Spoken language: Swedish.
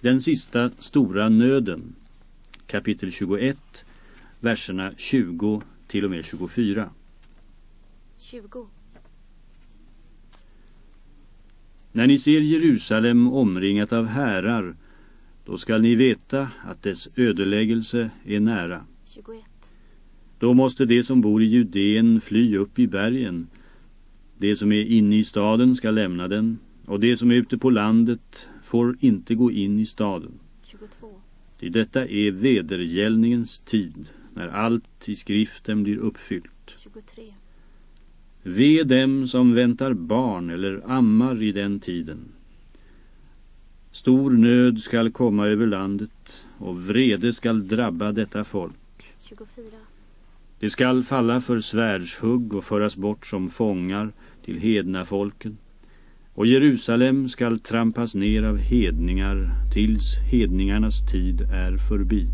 Den sista stora nöden, kapitel 21, verserna 20 till och med 24. 20. När ni ser Jerusalem omringat av härar, då skall ni veta att dess ödeläggelse är nära. 21. Då måste de som bor i Judeen fly upp i bergen. De som är inne i staden ska lämna den, och de som är ute på landet får inte gå in i staden. 22. Ty detta är vedergällningens tid, när allt i skriften blir uppfyllt. 23. Ve dem som väntar barn eller ammar i den tiden. Stor nöd skall komma över landet och vrede skall drabba detta folk. 24. Det skall falla för svärdshugg och föras bort som fångar till hedna folken. Och Jerusalem skall trampas ner av hedningar tills hedningarnas tid är förbi.